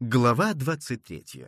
Глава 23.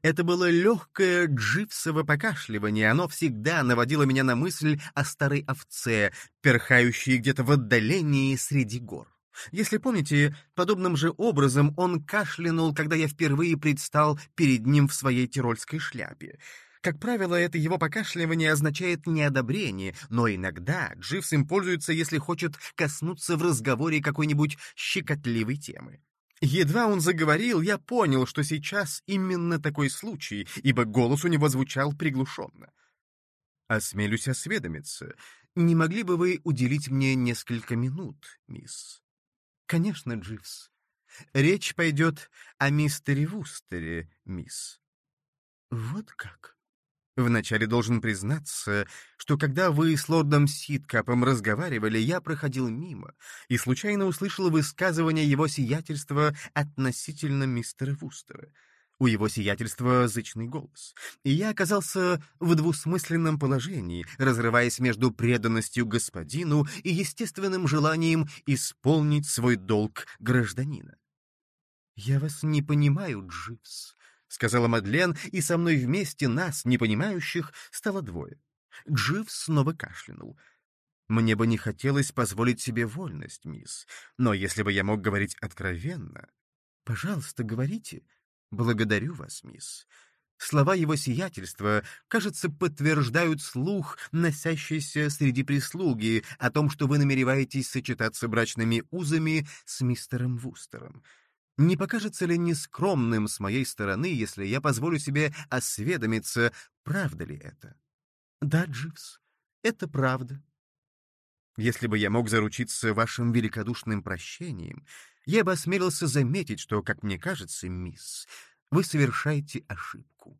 Это было легкое дживсово покашливание, оно всегда наводило меня на мысль о старой овце, перхающей где-то в отдалении среди гор. Если помните, подобным же образом он кашлянул, когда я впервые предстал перед ним в своей тирольской шляпе. Как правило, это его покашливание означает неодобрение, но иногда Дживс им пользуется, если хочет коснуться в разговоре какой-нибудь щекотливой темы. Едва он заговорил, я понял, что сейчас именно такой случай, ибо голос у него звучал приглушенно. «Осмелюсь осведомиться, не могли бы вы уделить мне несколько минут, мисс?» «Конечно, Дживс. Речь пойдет о мистере Вустере, мисс». «Вот как?» Вначале должен признаться, что когда вы с лордом Ситкапом разговаривали, я проходил мимо и случайно услышал высказывание его сиятельства относительно мистера Вустера. У его сиятельства зычный голос, и я оказался в двусмысленном положении, разрываясь между преданностью господину и естественным желанием исполнить свой долг гражданина. «Я вас не понимаю, Дживс», — сказала Мадлен, и со мной вместе нас, непонимающих, стало двое. Джив снова кашлянул. «Мне бы не хотелось позволить себе вольность, мисс, но если бы я мог говорить откровенно...» «Пожалуйста, говорите. Благодарю вас, мисс». Слова его сиятельства, кажется, подтверждают слух, носящийся среди прислуги, о том, что вы намереваетесь сочетаться брачными узами с мистером Вустером. Не покажется ли нескромным с моей стороны, если я позволю себе осведомиться, правда ли это? Да, Дживс, это правда. Если бы я мог заручиться вашим великодушным прощением, я бы осмелился заметить, что, как мне кажется, мисс, вы совершаете ошибку.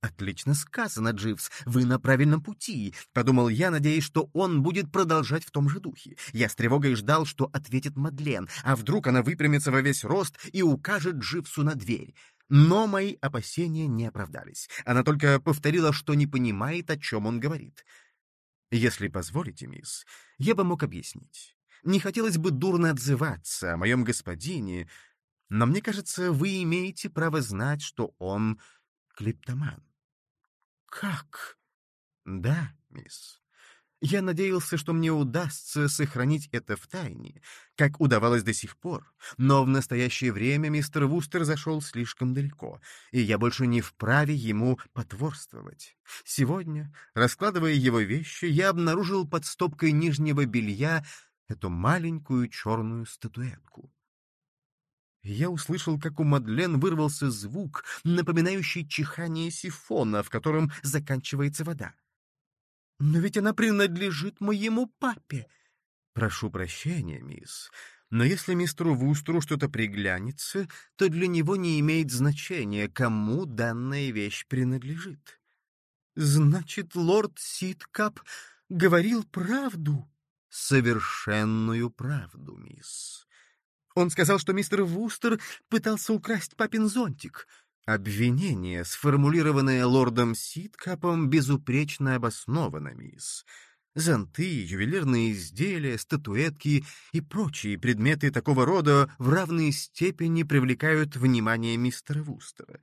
«Отлично сказано, Дживс, вы на правильном пути», — подумал я, надеясь, что он будет продолжать в том же духе. Я с тревогой ждал, что ответит Мадлен, а вдруг она выпрямится во весь рост и укажет Дживсу на дверь. Но мои опасения не оправдались. Она только повторила, что не понимает, о чем он говорит. «Если позволите, мисс, я бы мог объяснить. Не хотелось бы дурно отзываться о моем господине, но мне кажется, вы имеете право знать, что он клептоман. «Как?» «Да, мисс. Я надеялся, что мне удастся сохранить это в тайне, как удавалось до сих пор, но в настоящее время мистер Вустер зашел слишком далеко, и я больше не вправе ему потворствовать. Сегодня, раскладывая его вещи, я обнаружил под стопкой нижнего белья эту маленькую черную статуэтку я услышал, как у Мадлен вырвался звук, напоминающий чихание сифона, в котором заканчивается вода. «Но ведь она принадлежит моему папе!» «Прошу прощения, мисс, но если мистеру Вустеру что-то приглянется, то для него не имеет значения, кому данная вещь принадлежит». «Значит, лорд Ситкап говорил правду?» «Совершенную правду, мисс». Он сказал, что мистер Вустер пытался украсть папин зонтик. Обвинение, сформулированное лордом Ситкапом, безупречно обосновано, мисс. Зонты, ювелирные изделия, статуэтки и прочие предметы такого рода в равной степени привлекают внимание мистера Вустера.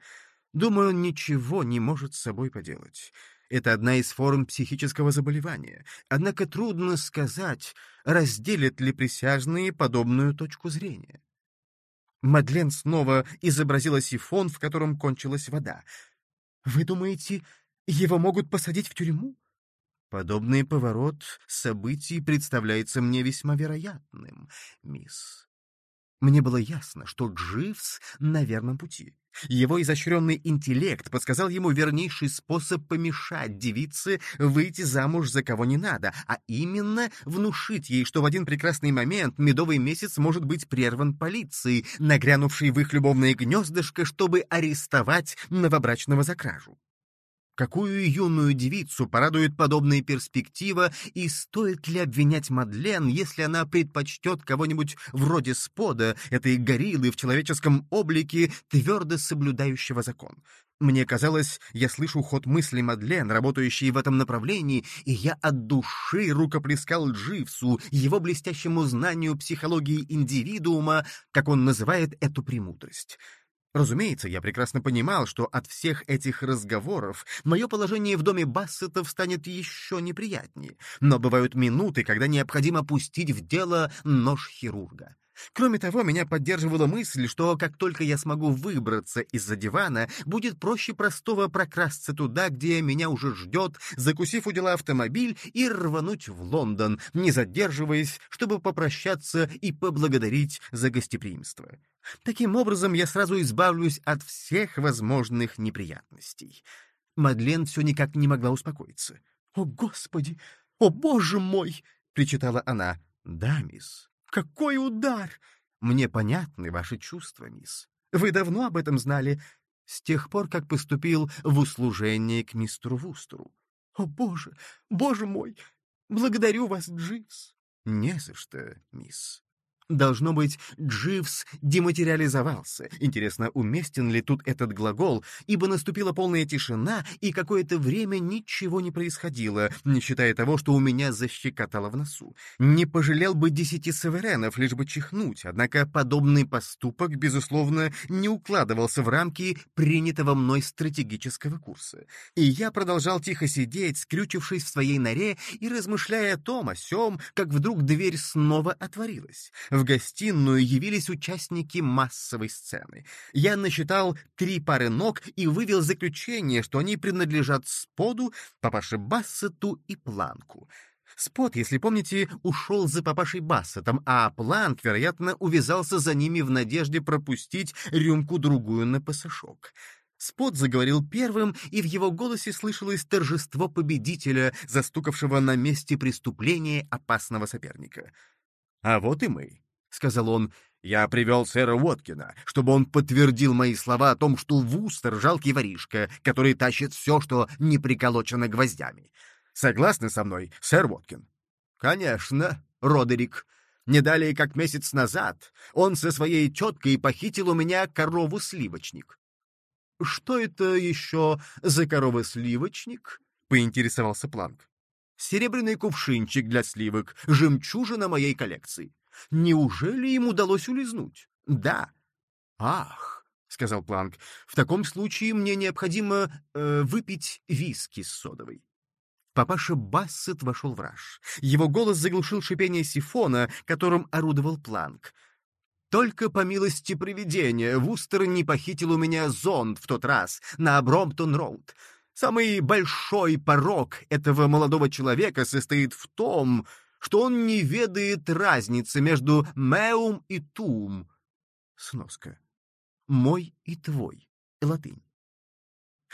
Думаю, он ничего не может с собой поделать. Это одна из форм психического заболевания. Однако трудно сказать, разделят ли присяжные подобную точку зрения. Мадлен снова изобразила сифон, в котором кончилась вода. «Вы думаете, его могут посадить в тюрьму?» Подобный поворот событий представляется мне весьма вероятным, мисс. Мне было ясно, что Дживс на верном пути. Его изощренный интеллект подсказал ему вернейший способ помешать девице выйти замуж за кого не надо, а именно внушить ей, что в один прекрасный момент медовый месяц может быть прерван полицией, нагрянувшей в их любовное гнездышко, чтобы арестовать новобрачного за кражу. Какую юную девицу порадует подобная перспектива, и стоит ли обвинять Мадлен, если она предпочтет кого-нибудь вроде Спода, этой гориллы в человеческом облике, твердо соблюдающего закон? Мне казалось, я слышу ход мысли Мадлен, работающей в этом направлении, и я от души рукоплескал Дживсу, его блестящему знанию психологии индивидуума, как он называет эту премудрость. Разумеется, я прекрасно понимал, что от всех этих разговоров мое положение в доме Бассетов станет еще неприятнее, но бывают минуты, когда необходимо пустить в дело нож хирурга. Кроме того, меня поддерживала мысль, что как только я смогу выбраться из-за дивана, будет проще простого прокрасться туда, где меня уже ждет, закусив у дела автомобиль и рвануть в Лондон, не задерживаясь, чтобы попрощаться и поблагодарить за гостеприимство. Таким образом, я сразу избавлюсь от всех возможных неприятностей. Мадлен все никак не могла успокоиться. «О, Господи! О, Боже мой!» — причитала она. «Да, мисс, какой удар! Мне понятны ваши чувства, мисс. Вы давно об этом знали, с тех пор, как поступил в услужение к мистеру Вустеру. О, боже, боже мой! Благодарю вас, Дживс. Не за что, мисс. Должно быть, Дживс дематериализовался. Интересно, уместен ли тут этот глагол, ибо наступила полная тишина, и какое-то время ничего не происходило, не считая того, что у меня защекотало в носу. Не пожалел бы десяти саверенов, лишь бы чихнуть, однако подобный поступок, безусловно, не укладывался в рамки принятого мной стратегического курса. И я продолжал тихо сидеть, скрючившись в своей норе и размышляя о том, о сём, как вдруг дверь снова отворилась. В гостиную явились участники массовой сцены. Я насчитал три пары ног и вывел заключение, что они принадлежат Споду, папаше Бассету и Планку. Спот, если помните, ушел за папашей Бассетом, а Планк, вероятно, увязался за ними в надежде пропустить рюмку-другую на пасашок. Спот заговорил первым, и в его голосе слышалось торжество победителя, застукавшего на месте преступления опасного соперника. «А вот и мы», — сказал он, — «я привел сэра Уоткина, чтобы он подтвердил мои слова о том, что Вустер — жалкий воришка, который тащит все, что не приколочено гвоздями. Согласны со мной, сэр Уоткин?» «Конечно, Родерик. Не далее, как месяц назад, он со своей теткой похитил у меня корову-сливочник». «Что это еще за корова-сливочник?» — поинтересовался Планк. «Серебряный кувшинчик для сливок, жемчужина моей коллекции. Неужели им удалось улизнуть? Да. Ах, сказал Планк, в таком случае мне необходимо э, выпить виски с содовой. Папаша Бассет вошел в раж. Его голос заглушил шипение сифона, которым орудовал Планк. Только по милости провидения Вустер не похитил у меня зонт в тот раз на Бромптон-Роуд. Самый большой порог этого молодого человека состоит в том, что он не ведает разницы между «меум» и «тум». Сноска. «Мой и твой». Латынь.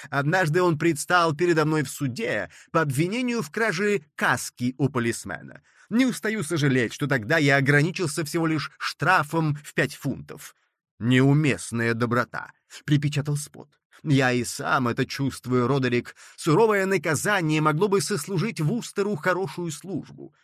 Однажды он предстал передо мной в суде по обвинению в краже каски у полисмена. Не устаю сожалеть, что тогда я ограничился всего лишь штрафом в пять фунтов. «Неуместная доброта», — припечатал Спот. «Я и сам это чувствую, Родерик. Суровое наказание могло бы сослужить Вустеру хорошую службу.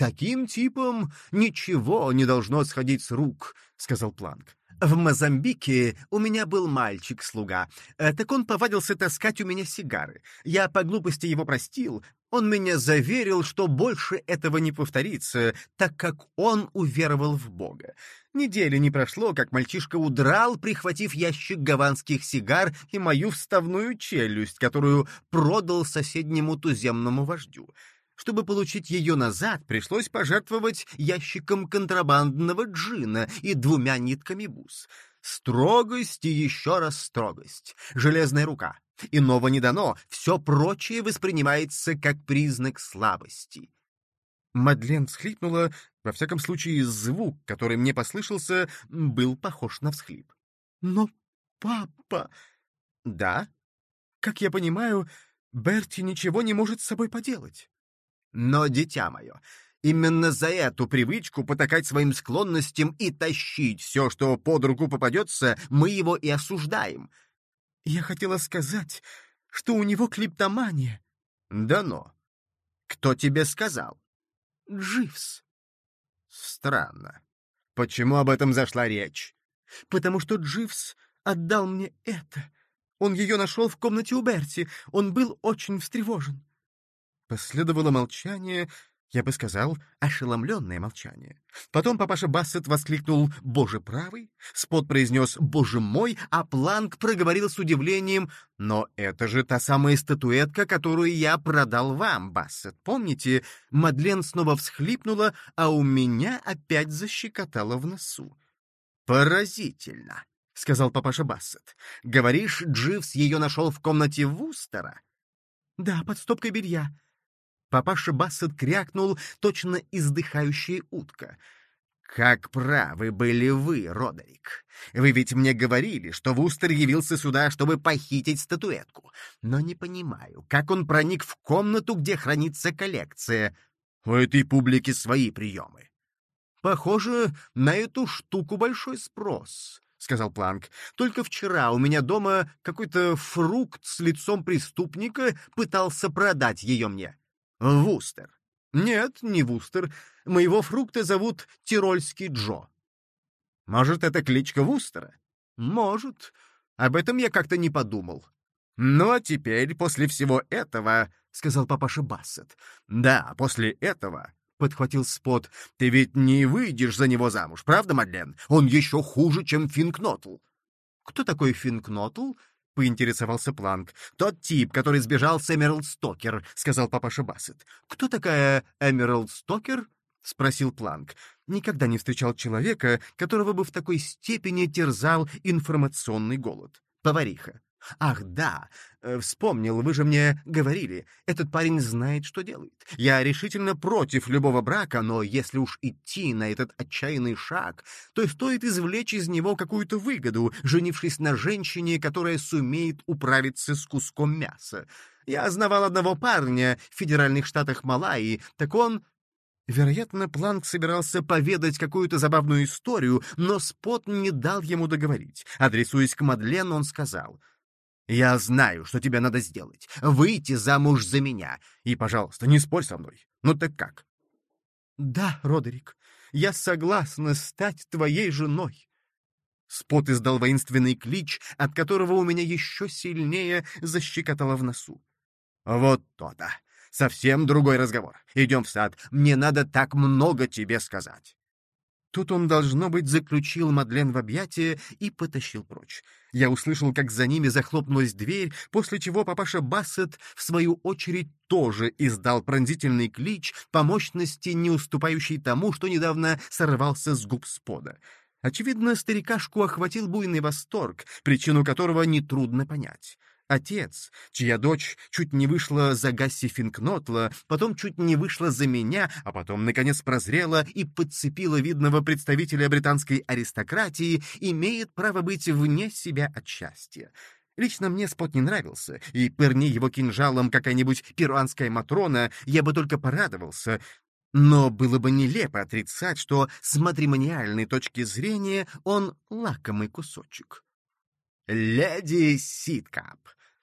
«Таким типом ничего не должно сходить с рук», — сказал Планк. «В Мозамбике у меня был мальчик-слуга. Э, так он повадился таскать у меня сигары. Я по глупости его простил. Он меня заверил, что больше этого не повторится, так как он уверовал в Бога. Недели не прошло, как мальчишка удрал, прихватив ящик гаванских сигар и мою вставную челюсть, которую продал соседнему туземному вождю. Чтобы получить ее назад, пришлось пожертвовать ящиком контрабандного джина и двумя нитками бус. Строгость и еще раз строгость. Железная рука. Иного не дано, все прочее воспринимается как признак слабости. Мадлен всхлипнула, во всяком случае звук, который мне послышался, был похож на всхлип. «Но папа...» «Да? Как я понимаю, Берти ничего не может с собой поделать». Но, дитя мое, именно за эту привычку потакать своим склонностям и тащить все, что под руку попадется, мы его и осуждаем. Я хотела сказать, что у него клиптомания. Да но. Кто тебе сказал? Дживс. Странно. Почему об этом зашла речь? Потому что Дживс отдал мне это. Он ее нашел в комнате у Берти. Он был очень встревожен. Последовало молчание, Я бы сказал, ошеломленное молчание. Потом папаша Бассет воскликнул «Боже правый!», Спот произнес «Боже мой!», а Планк проговорил с удивлением «Но это же та самая статуэтка, которую я продал вам, Бассет. Помните?» Мадлен снова всхлипнула, а у меня опять защекотало в носу. «Поразительно!» — сказал папаша Бассет. «Говоришь, Дживс ее нашел в комнате Вустера?» «Да, под стопкой белья», Папаша Бассет крякнул, точно издыхающая утка. «Как правы были вы, Родерик. Вы ведь мне говорили, что Вустер явился сюда, чтобы похитить статуэтку. Но не понимаю, как он проник в комнату, где хранится коллекция. У этой публики свои приемы». «Похоже, на эту штуку большой спрос», — сказал Планк. «Только вчера у меня дома какой-то фрукт с лицом преступника пытался продать ее мне. Вустер. Нет, не Вустер. Моего фрукта зовут Тирольский Джо. Может, это кличка Вустера? Может. Об этом я как-то не подумал. Ну, а теперь, после всего этого, — сказал папаша Бассет. Да, после этого, — подхватил Спот, — ты ведь не выйдешь за него замуж, правда, Мадлен? Он еще хуже, чем Финкнотл. Кто такой Финкнотл? — поинтересовался Планк. «Тот тип, который сбежал с Эмералд Стокер», — сказал папаша Бассет. «Кто такая Эмералд Стокер?» — спросил Планк. Никогда не встречал человека, которого бы в такой степени терзал информационный голод. Повариха. «Ах, да! Э, вспомнил, вы же мне говорили, этот парень знает, что делает. Я решительно против любого брака, но если уж идти на этот отчаянный шаг, то стоит извлечь из него какую-то выгоду, женившись на женщине, которая сумеет управиться с куском мяса. Я знавал одного парня в федеральных штатах Малайи, так он Вероятно, Планк собирался поведать какую-то забавную историю, но Спот не дал ему договорить. Адресуясь к Мадлен, он сказал, я знаю, что тебе надо сделать. Выйти замуж за меня. И, пожалуйста, не спорь со мной. Ну так как? Да, Родерик, я согласна стать твоей женой. Спот издал воинственный клич, от которого у меня еще сильнее защекотало в носу. Вот то-то. Совсем другой разговор. Идем в сад. Мне надо так много тебе сказать. Тут он, должно быть, заключил Мадлен в объятия и потащил прочь. Я услышал, как за ними захлопнулась дверь, после чего папаша Бассет, в свою очередь, тоже издал пронзительный клич, по мощности не уступающий тому, что недавно сорвался с губ спода. Очевидно, старикашку охватил буйный восторг, причину которого нетрудно понять. Отец, чья дочь чуть не вышла за Гасси Финкнотла, потом чуть не вышла за меня, а потом, наконец, прозрела и подцепила видного представителя британской аристократии, имеет право быть вне себя от счастья. Лично мне спот не нравился, и пырни его кинжалом какая-нибудь перуанская Матрона, я бы только порадовался, но было бы нелепо отрицать, что с матримониальной точки зрения он лакомый кусочек. «Леди Ситкап»,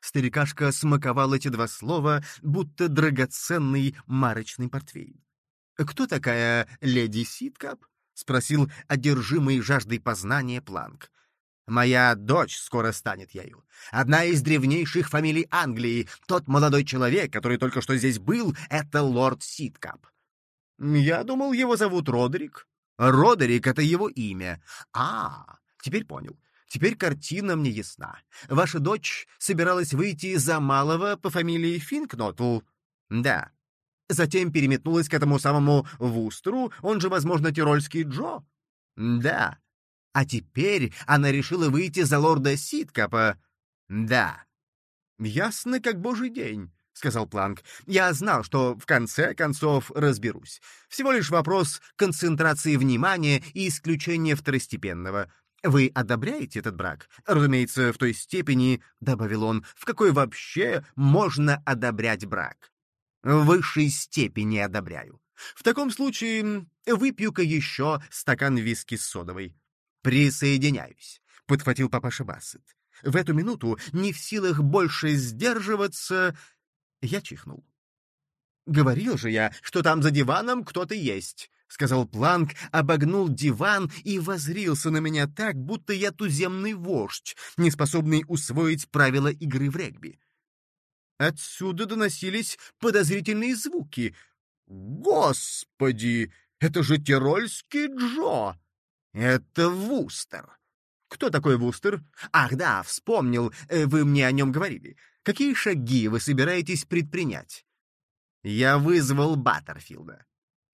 Старикашка смаковал эти два слова, будто драгоценный марочный портвейн. «Кто такая леди Ситкап?» — спросил одержимый жаждой познания Планк. «Моя дочь скоро станет ею. Одна из древнейших фамилий Англии. Тот молодой человек, который только что здесь был, — это лорд Ситкап». «Я думал, его зовут Родерик». «Родерик — это его имя. А, теперь понял. Теперь картина мне ясна. Ваша дочь собиралась выйти за малого по фамилии Финкнотл? Да. Затем переметнулась к этому самому Вустеру, он же, возможно, Тирольский Джо? Да. А теперь она решила выйти за лорда Ситкапа? Да. Ясно, как божий день. — сказал Планк. «Я знал, что в конце концов разберусь. Всего лишь вопрос концентрации внимания и исключения второстепенного. Вы одобряете этот брак? Разумеется, в той степени, — добавил он, — в какой вообще можно одобрять брак. В высшей степени одобряю. В таком случае выпью-ка еще стакан виски с содовой. Присоединяюсь, — подхватил папаша Бассет. В эту минуту, не в силах больше сдерживаться, я чихнул. Говорил же я, что там за диваном кто-то есть. — сказал Планк, обогнул диван и возрился на меня так, будто я туземный вождь, не способный усвоить правила игры в регби. Отсюда доносились подозрительные звуки. Господи, это же тирольский Джо! Это Вустер. Кто такой Вустер? Ах да, вспомнил, э, вы мне о нем говорили. Какие шаги вы собираетесь предпринять? Я вызвал Баттерфилда.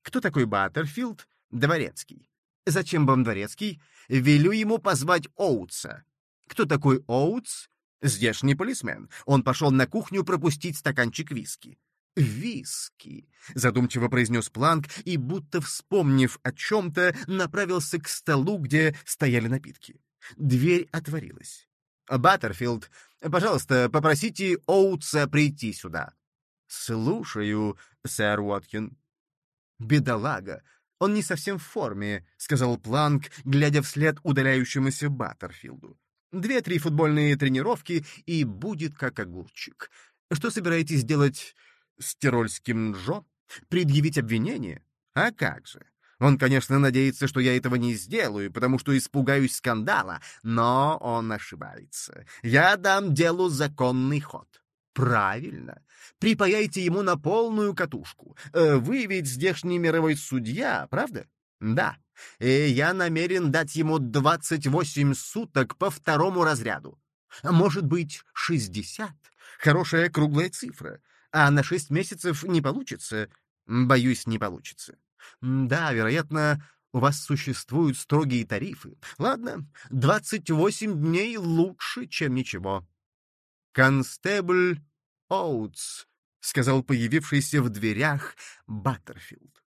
Кто такой Баттерфилд? Дворецкий. Зачем вам Дворецкий? Велю ему позвать Оутса. Кто такой Оутс? Здешний полисмен. Он пошел на кухню пропустить стаканчик виски. «Виски», — задумчиво произнес Планк и, будто вспомнив о чем-то, направился к столу, где стояли напитки. Дверь отворилась. «Баттерфилд, пожалуйста, попросите Оутса прийти сюда». «Слушаю, сэр Уоткин». «Бедолага, он не совсем в форме», — сказал Планк, глядя вслед удаляющемуся Баттерфилду. «Две-три футбольные тренировки, и будет как огурчик. Что собираетесь делать с Тирольским Джо? Предъявить обвинение? А как же? Он, конечно, надеется, что я этого не сделаю, потому что испугаюсь скандала, но он ошибается. Я дам делу законный ход. Правильно. Припаяйте ему на полную катушку. Э, вы ведь здешний мировой судья, правда? Да. И я намерен дать ему 28 суток по второму разряду. Может быть, 60. Хорошая круглая цифра. А на 6 месяцев не получится. Боюсь, не получится. Да, вероятно, у вас существуют строгие тарифы. Ладно, 28 дней лучше, чем ничего. «Констебль Оутс», — сказал появившийся в дверях Баттерфилд.